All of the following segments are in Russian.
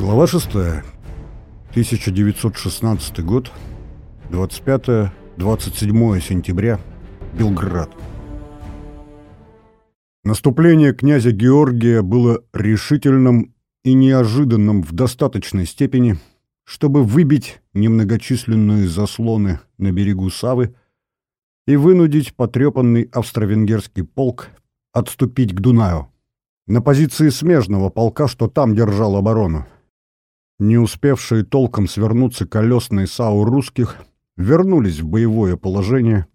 Глава 6. 1916 год. 25-27 сентября. Белград. Наступление князя Георгия было решительным и неожиданным в достаточной степени, чтобы выбить немногочисленные заслоны на берегу Савы и вынудить потрепанный австро-венгерский полк отступить к Дунаю на позиции смежного полка, что там держал оборону. Не успевшие толком свернуться колесные САУ русских вернулись в боевое положение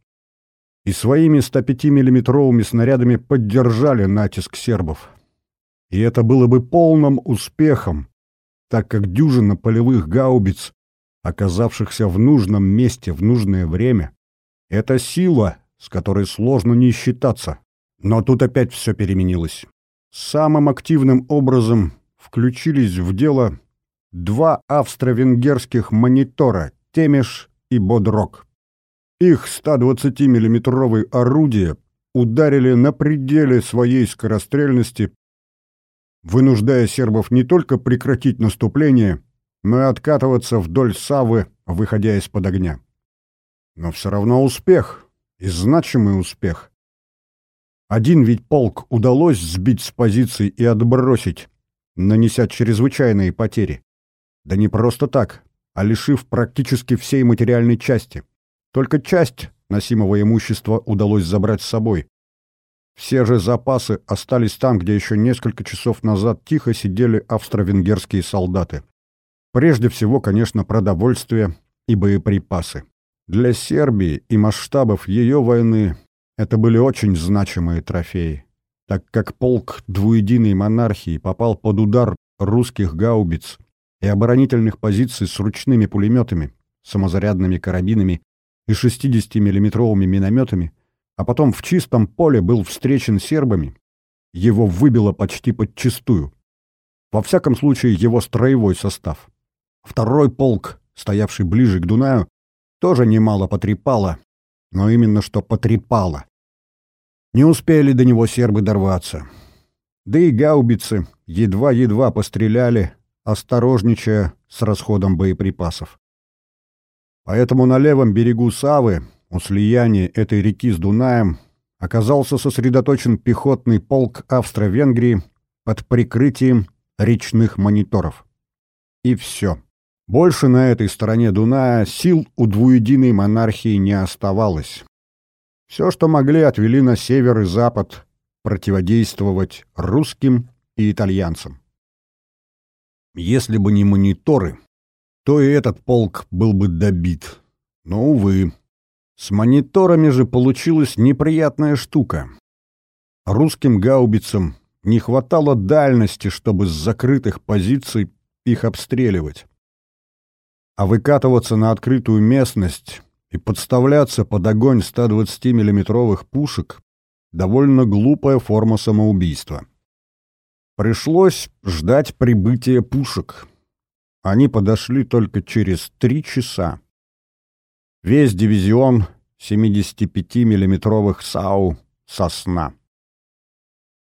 и своими 105-миллиметровыми снарядами поддержали натиск сербов. И это было бы полным успехом, так как дюжина полевых гаубиц, оказавшихся в нужном месте в нужное время, это сила, с которой сложно не считаться. Но тут опять все переменилось. Самым активным образом включились в дело два австро-венгерских монитора «Темеш» и «Бодрок». Их 120 миллиметровые орудия ударили на пределе своей скорострельности, вынуждая сербов не только прекратить наступление, но и откатываться вдоль Савы, выходя из-под огня. Но все равно успех, и значимый успех. Один ведь полк удалось сбить с позиций и отбросить, нанеся чрезвычайные потери. Да не просто так, а лишив практически всей материальной части. Только часть носимого имущества удалось забрать с собой. Все же запасы остались там, где еще несколько часов назад тихо сидели австро-венгерские солдаты. Прежде всего, конечно, продовольствие и боеприпасы. Для Сербии и масштабов ее войны это были очень значимые трофеи, так как полк двуединой монархии попал под удар русских гаубиц и оборонительных позиций с ручными пулеметами, самозарядными карабинами и 60-миллиметровыми минометами, а потом в чистом поле был встречен сербами, его выбило почти подчистую. Во всяком случае, его строевой состав. Второй полк, стоявший ближе к Дунаю, тоже немало потрепало, но именно что потрепало. Не успели до него сербы дорваться. Да и гаубицы едва-едва постреляли, осторожничая с расходом боеприпасов. Поэтому на левом берегу Савы, у слияния этой реки с Дунаем, оказался сосредоточен пехотный полк Австро-Венгрии под прикрытием речных мониторов. И все. Больше на этой стороне Дуная сил у двуединой монархии не оставалось. Все, что могли, отвели на север и запад противодействовать русским и итальянцам. Если бы не мониторы, то и этот полк был бы добит. Но, увы, с мониторами же получилась неприятная штука. Русским гаубицам не хватало дальности, чтобы с закрытых позиций их обстреливать. А выкатываться на открытую местность и подставляться под огонь 120 миллиметровых пушек — довольно глупая форма самоубийства. Пришлось ждать прибытия пушек. Они подошли только через три часа. Весь дивизион 75-миллиметровых САУ «Сосна».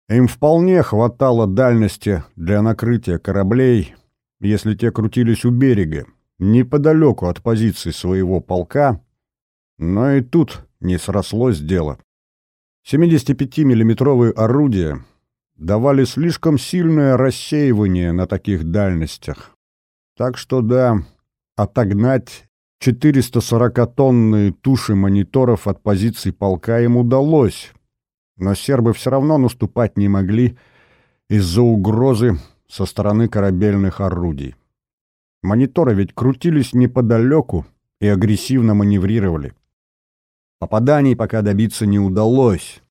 Им вполне хватало дальности для накрытия кораблей, если те крутились у берега, неподалеку от позиции своего полка, но и тут не срослось дело. 75-миллиметровые орудия давали слишком сильное рассеивание на таких дальностях. Так что да, отогнать 440-тонные туши мониторов от позиций полка им удалось, но сербы все равно наступать не могли из-за угрозы со стороны корабельных орудий. Мониторы ведь крутились неподалеку и агрессивно маневрировали. Попаданий пока добиться не удалось,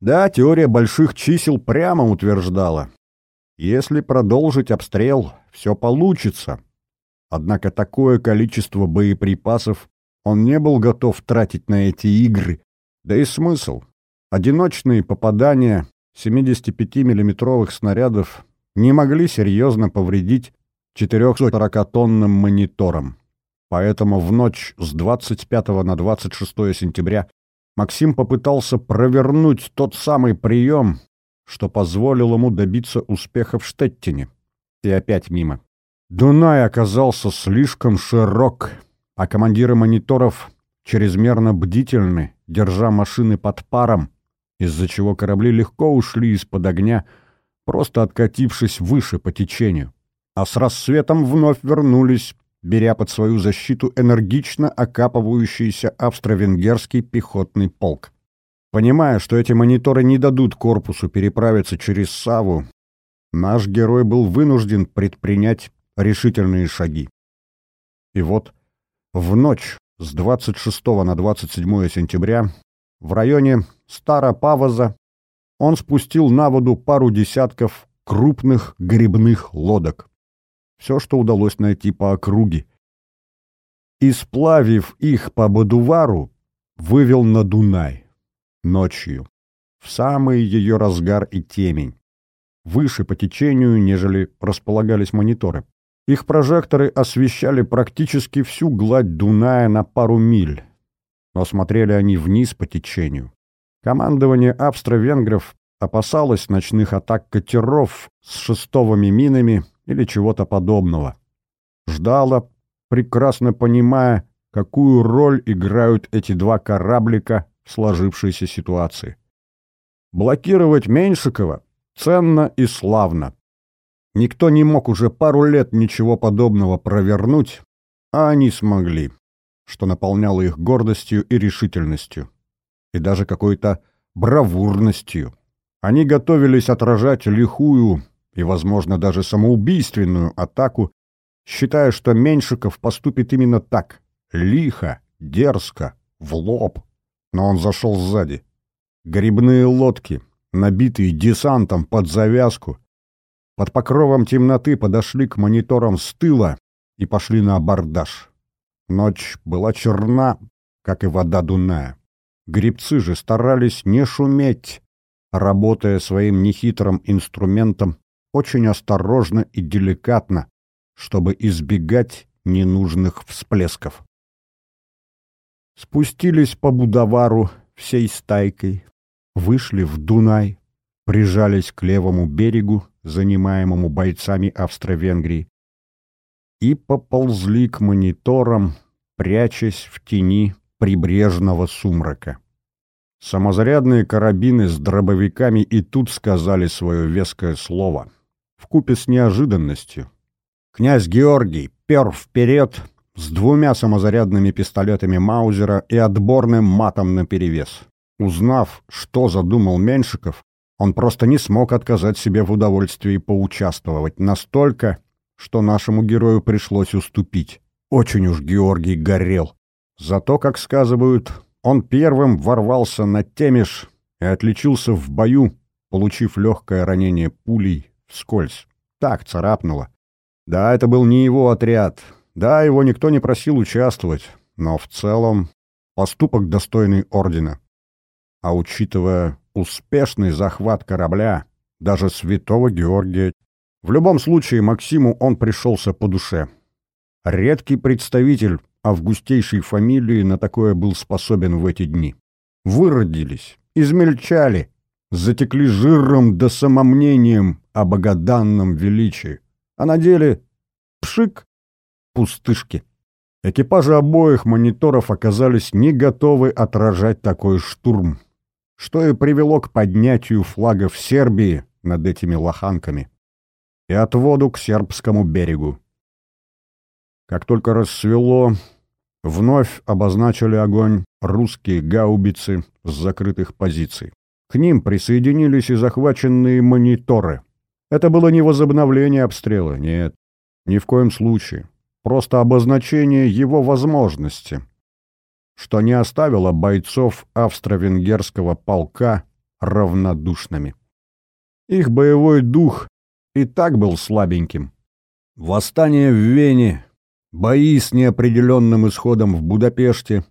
да, теория больших чисел прямо утверждала. Если продолжить обстрел, все получится. Однако такое количество боеприпасов он не был готов тратить на эти игры. Да и смысл. Одиночные попадания 75 миллиметровых снарядов не могли серьезно повредить 440-тонным мониторам. Поэтому в ночь с 25 на 26 сентября Максим попытался провернуть тот самый прием, что позволил ему добиться успеха в Штеттине. И опять мимо. Дунай оказался слишком широк, а командиры мониторов чрезмерно бдительны, держа машины под паром, из-за чего корабли легко ушли из-под огня, просто откатившись выше по течению. А с рассветом вновь вернулись, беря под свою защиту энергично окапывающийся австро-венгерский пехотный полк. Понимая, что эти мониторы не дадут корпусу переправиться через Саву, наш герой был вынужден предпринять решительные шаги. И вот в ночь с 26 на 27 сентября в районе Старопавоза он спустил на воду пару десятков крупных грибных лодок. Все, что удалось найти по округе. И, сплавив их по Бадувару, вывел на Дунай. Ночью. В самый ее разгар и темень. Выше по течению, нежели располагались мониторы. Их прожекторы освещали практически всю гладь Дуная на пару миль, но смотрели они вниз по течению. Командование австро-венгров опасалось ночных атак катеров с шестовыми минами или чего-то подобного. Ждало, прекрасно понимая, какую роль играют эти два кораблика в сложившейся ситуации. Блокировать Меньшикова ценно и славно. Никто не мог уже пару лет ничего подобного провернуть, а они смогли, что наполняло их гордостью и решительностью, и даже какой-то бравурностью. Они готовились отражать лихую и, возможно, даже самоубийственную атаку, считая, что Меньшиков поступит именно так, лихо, дерзко, в лоб. Но он зашел сзади. Грибные лодки, набитые десантом под завязку, под покровом темноты подошли к мониторам с тыла и пошли на абордаж. Ночь была черна, как и вода Дуная. Грибцы же старались не шуметь, работая своим нехитрым инструментом очень осторожно и деликатно, чтобы избегать ненужных всплесков. Спустились по Будавару всей стайкой, вышли в Дунай, прижались к левому берегу, занимаемому бойцами Австро-Венгрии, и поползли к мониторам, прячась в тени прибрежного сумрака. Самозарядные карабины с дробовиками и тут сказали свое веское слово. Вкупе с неожиданностью. Князь Георгий пер вперед с двумя самозарядными пистолетами Маузера и отборным матом наперевес. Узнав, что задумал Меншиков, он просто не смог отказать себе в удовольствии поучаствовать настолько, что нашему герою пришлось уступить. Очень уж Георгий горел. Зато, как сказывают, он первым ворвался на Темеш и отличился в бою, получив легкое ранение пулей вскользь. Так царапнуло. Да, это был не его отряд. Да, его никто не просил участвовать. Но в целом поступок достойный ордена. А учитывая успешный захват корабля, даже святого Георгия. В любом случае Максиму он пришелся по душе. Редкий представитель августейшей фамилии на такое был способен в эти дни. Выродились, измельчали, затекли жиром да самомнением о богоданном величии. А на деле пшик пустышки. Экипажи обоих мониторов оказались не готовы отражать такой штурм что и привело к поднятию флагов Сербии над этими лоханками и отводу к сербскому берегу. Как только рассвело, вновь обозначили огонь русские гаубицы с закрытых позиций. К ним присоединились и захваченные мониторы. Это было не возобновление обстрела, нет, ни в коем случае. Просто обозначение его возможности, что не оставило бойцов австро-венгерского полка равнодушными. Их боевой дух и так был слабеньким. Восстание в Вене, бои с неопределенным исходом в Будапеште,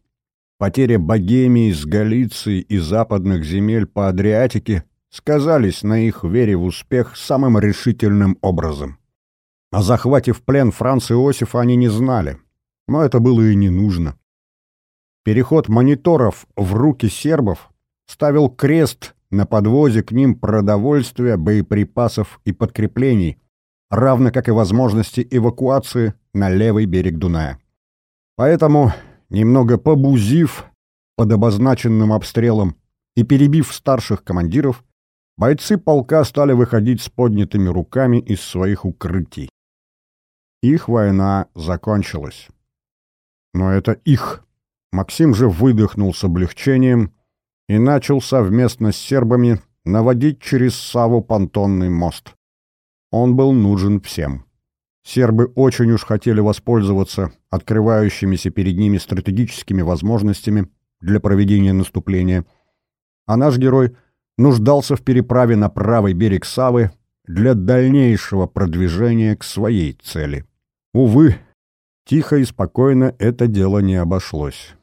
потеря Богемии с Галицией и западных земель по Адриатике сказались на их вере в успех самым решительным образом. О захвате в плен Франца Иосифа они не знали, но это было и не нужно. Переход мониторов в руки сербов ставил крест на подвозе к ним продовольствия, боеприпасов и подкреплений, равно как и возможности эвакуации на левый берег Дуная. Поэтому, немного побузив под обозначенным обстрелом и перебив старших командиров, бойцы полка стали выходить с поднятыми руками из своих укрытий. Их война закончилась. Но это их. Максим же выдохнул с облегчением и начал совместно с сербами наводить через Саву понтонный мост. Он был нужен всем. Сербы очень уж хотели воспользоваться открывающимися перед ними стратегическими возможностями для проведения наступления, а наш герой нуждался в переправе на правый берег Савы для дальнейшего продвижения к своей цели. Увы, тихо и спокойно это дело не обошлось.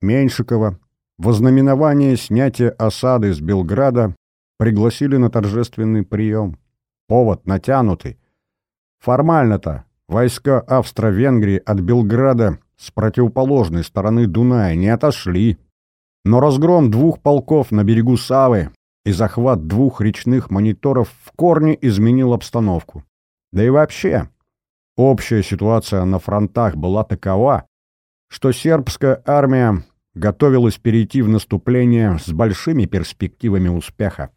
Меньшикова, во знаменование снятия осады с Белграда, пригласили на торжественный прием. Повод натянутый. Формально-то войска Австро-Венгрии от Белграда с противоположной стороны Дуная не отошли. Но разгром двух полков на берегу Савы и захват двух речных мониторов в корне изменил обстановку. Да и вообще, общая ситуация на фронтах была такова, что сербская армия готовилась перейти в наступление с большими перспективами успеха.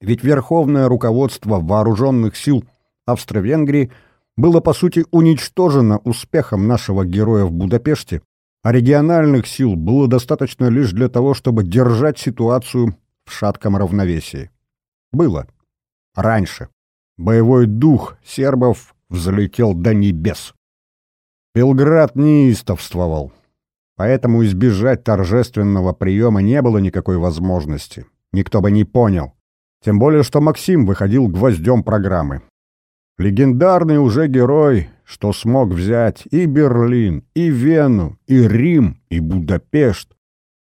Ведь верховное руководство вооруженных сил Австро-Венгрии было, по сути, уничтожено успехом нашего героя в Будапеште, а региональных сил было достаточно лишь для того, чтобы держать ситуацию в шатком равновесии. Было. Раньше. Боевой дух сербов взлетел до небес. Белград неистовствовал. Поэтому избежать торжественного приема не было никакой возможности. Никто бы не понял. Тем более, что Максим выходил гвоздем программы. Легендарный уже герой, что смог взять и Берлин, и Вену, и Рим, и Будапешт.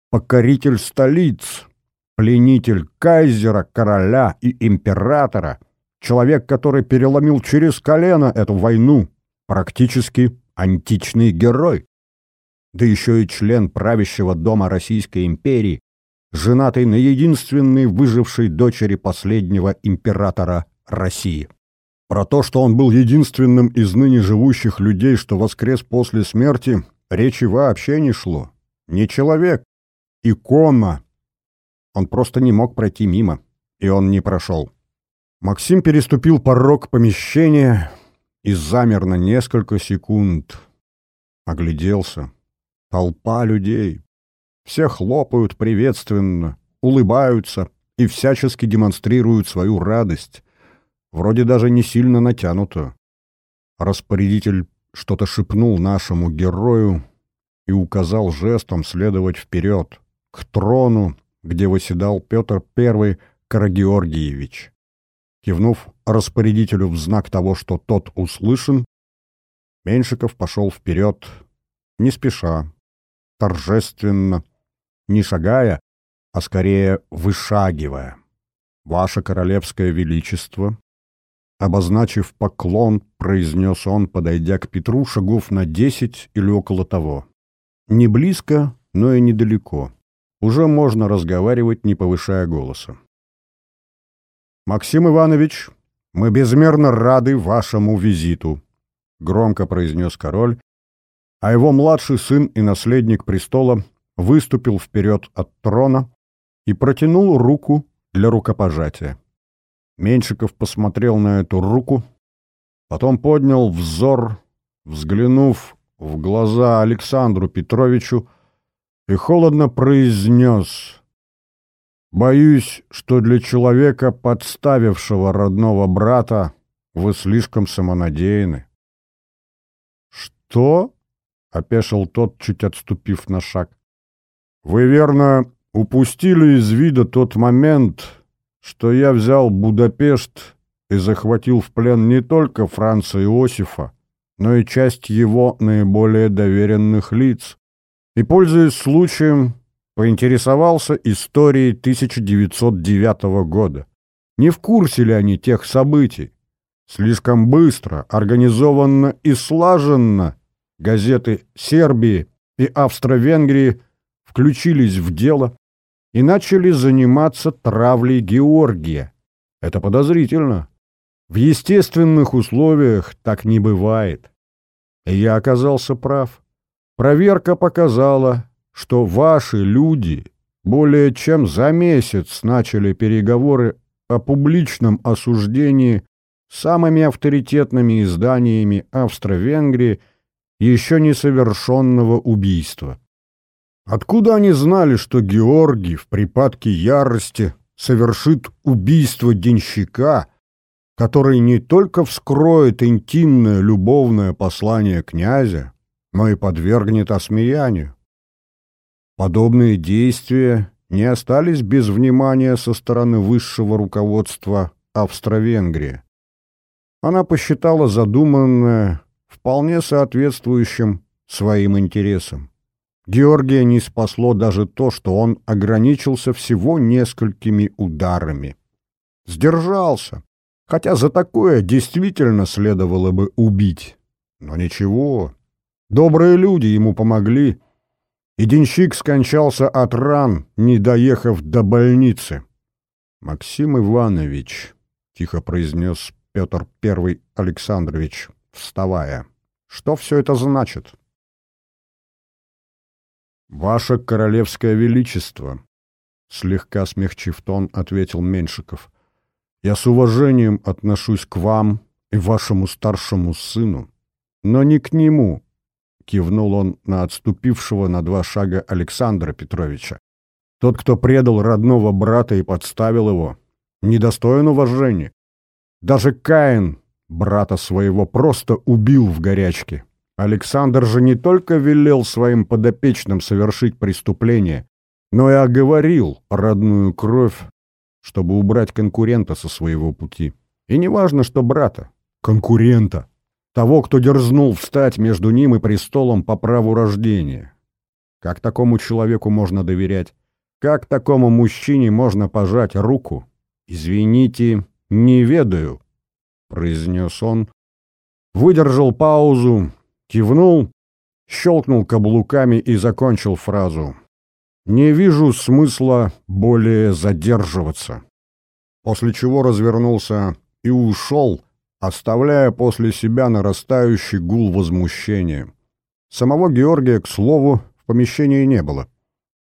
Покоритель столиц, пленитель кайзера, короля и императора. Человек, который переломил через колено эту войну. Практически античный герой. Да еще и член правящего дома Российской империи, женатый на единственной выжившей дочери последнего императора России. Про то, что он был единственным из ныне живущих людей, что воскрес после смерти, речи вообще не шло. Не человек, икона. Он просто не мог пройти мимо, и он не прошел. Максим переступил порог помещения и замер на несколько секунд. Огляделся. Толпа людей, все хлопают приветственно, улыбаются и всячески демонстрируют свою радость, вроде даже не сильно натянутую. Распорядитель что-то шепнул нашему герою и указал жестом следовать вперед, к трону, где восседал Петр I Карагеоргиевич. Кивнув распорядителю в знак того, что тот услышан, Меньшиков пошел вперед, не спеша, торжественно, не шагая, а скорее вышагивая. «Ваше королевское величество», обозначив поклон, произнес он, подойдя к Петру шагов на десять или около того. Не близко, но и недалеко. Уже можно разговаривать, не повышая голоса. «Максим Иванович, мы безмерно рады вашему визиту», — громко произнес король, а его младший сын и наследник престола выступил вперед от трона и протянул руку для рукопожатия. Меньшиков посмотрел на эту руку, потом поднял взор, взглянув в глаза Александру Петровичу, и холодно произнес «Боюсь, что для человека, подставившего родного брата, вы слишком самонадеяны». «Что?» — опешил тот, чуть отступив на шаг. Вы, верно, упустили из вида тот момент, что я взял Будапешт и захватил в плен не только Франца Иосифа, но и часть его наиболее доверенных лиц. И, пользуясь случаем, поинтересовался историей 1909 года. Не в курсе ли они тех событий? Слишком быстро, организованно и слаженно газеты Сербии и Австро-Венгрии включились в дело и начали заниматься травлей Георгия. Это подозрительно. В естественных условиях так не бывает. И я оказался прав. Проверка показала, что ваши люди более чем за месяц начали переговоры о публичном осуждении самыми авторитетными изданиями Австро-Венгрии еще несовершенного убийства. Откуда они знали, что Георгий в припадке ярости совершит убийство денщика, который не только вскроет интимное любовное послание князя, но и подвергнет осмеянию? Подобные действия не остались без внимания со стороны высшего руководства Австро-Венгрии. Она посчитала задуманное вполне соответствующим своим интересам. Георгия не спасло даже то, что он ограничился всего несколькими ударами. Сдержался, хотя за такое действительно следовало бы убить. Но ничего, добрые люди ему помогли, и денщик скончался от ран, не доехав до больницы. «Максим Иванович», — тихо произнес Петр I Александрович, вставая, — «что все это значит?» «Ваше королевское величество», — слегка смягчив тон, ответил Меньшиков, — «я с уважением отношусь к вам и вашему старшему сыну, но не к нему», — кивнул он на отступившего на два шага Александра Петровича. «Тот, кто предал родного брата и подставил его, недостоин уважения. Даже Каин брата своего просто убил в горячке. Александр же не только велел своим подопечным совершить преступление, но и оговорил родную кровь, чтобы убрать конкурента со своего пути. И не важно, что брата, конкурента, того, кто дерзнул встать между ним и престолом по праву рождения. Как такому человеку можно доверять? Как такому мужчине можно пожать руку? Извините, не ведаю, произнес он, выдержал паузу, кивнул, щелкнул каблуками и закончил фразу. «Не вижу смысла более задерживаться». После чего развернулся и ушел, оставляя после себя нарастающий гул возмущения. Самого Георгия, к слову, в помещении не было.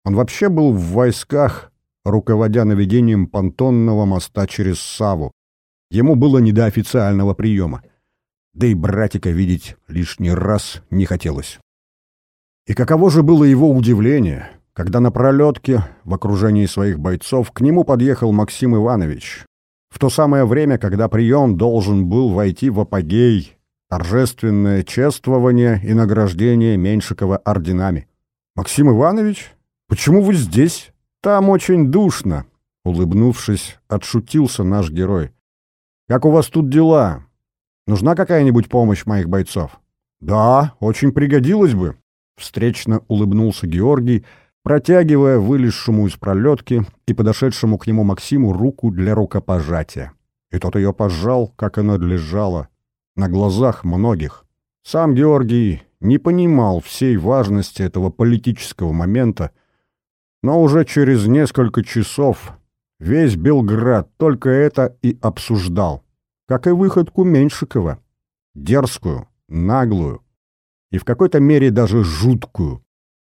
Он вообще был в войсках, руководя наведением понтонного моста через Саву. Ему было не до официального приема да и братика видеть лишний раз не хотелось. И каково же было его удивление, когда на пролетке в окружении своих бойцов к нему подъехал Максим Иванович, в то самое время, когда прием должен был войти в апогей, торжественное чествование и награждение Меньшикова орденами. «Максим Иванович, почему вы здесь? Там очень душно», — улыбнувшись, отшутился наш герой. «Как у вас тут дела? Нужна какая-нибудь помощь моих бойцов? Да, очень пригодилась бы. Встречно улыбнулся Георгий, протягивая вылезшему из пролетки и подошедшему к нему Максиму руку для рукопожатия. И тот ее пожал, как и надлежало, на глазах многих. Сам Георгий не понимал всей важности этого политического момента, но уже через несколько часов весь Белград только это и обсуждал как и выходку Меньшикова. Дерзкую, наглую и в какой-то мере даже жуткую.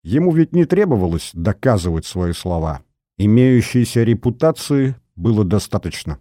Ему ведь не требовалось доказывать свои слова. Имеющейся репутации было достаточно.